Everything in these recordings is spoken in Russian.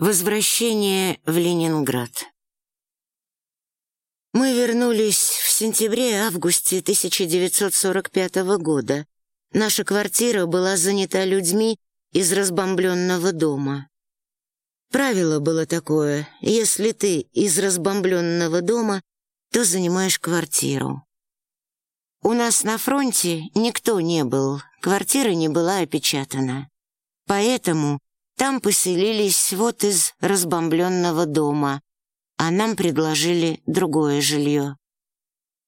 Возвращение в Ленинград. Мы вернулись в сентябре-августе 1945 года. Наша квартира была занята людьми из разбомбленного дома. Правило было такое, если ты из разбомбленного дома, то занимаешь квартиру. У нас на фронте никто не был, квартира не была опечатана. Поэтому там поселились вот из разбомбленного дома, а нам предложили другое жилье.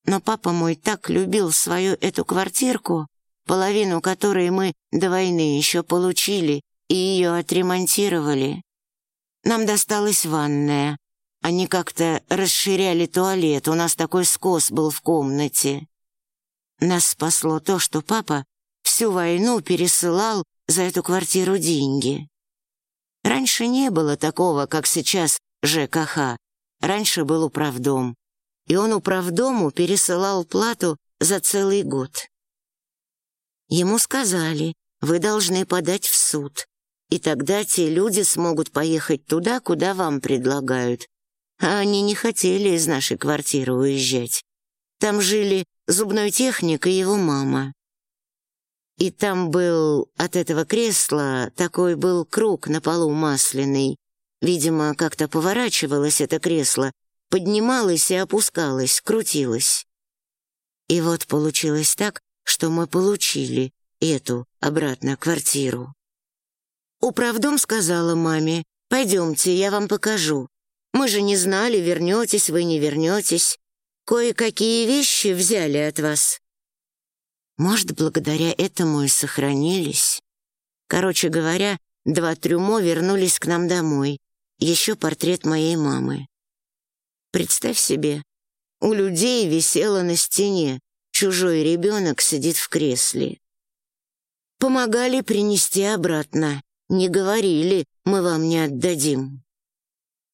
Но папа мой так любил свою эту квартирку, половину которой мы до войны еще получили и ее отремонтировали. Нам досталась ванная. Они как-то расширяли туалет, у нас такой скос был в комнате. Нас спасло то, что папа всю войну пересылал за эту квартиру деньги. Раньше не было такого, как сейчас ЖКХ. Раньше был управдом. И он управдому пересылал плату за целый год. Ему сказали, вы должны подать в суд, и тогда те люди смогут поехать туда, куда вам предлагают. А они не хотели из нашей квартиры уезжать. Там жили зубной техник и его мама. И там был от этого кресла такой был круг на полу масляный. Видимо, как-то поворачивалось это кресло, поднималось и опускалось, крутилось. И вот получилось так, что мы получили эту обратно квартиру. Управдом сказала маме, «Пойдемте, я вам покажу. Мы же не знали, вернетесь вы, не вернетесь. Кое-какие вещи взяли от вас. Может, благодаря этому и сохранились. Короче говоря, два трюмо вернулись к нам домой. Еще портрет моей мамы. Представь себе, у людей висело на стене, чужой ребенок сидит в кресле. Помогали принести обратно, не говорили, мы вам не отдадим.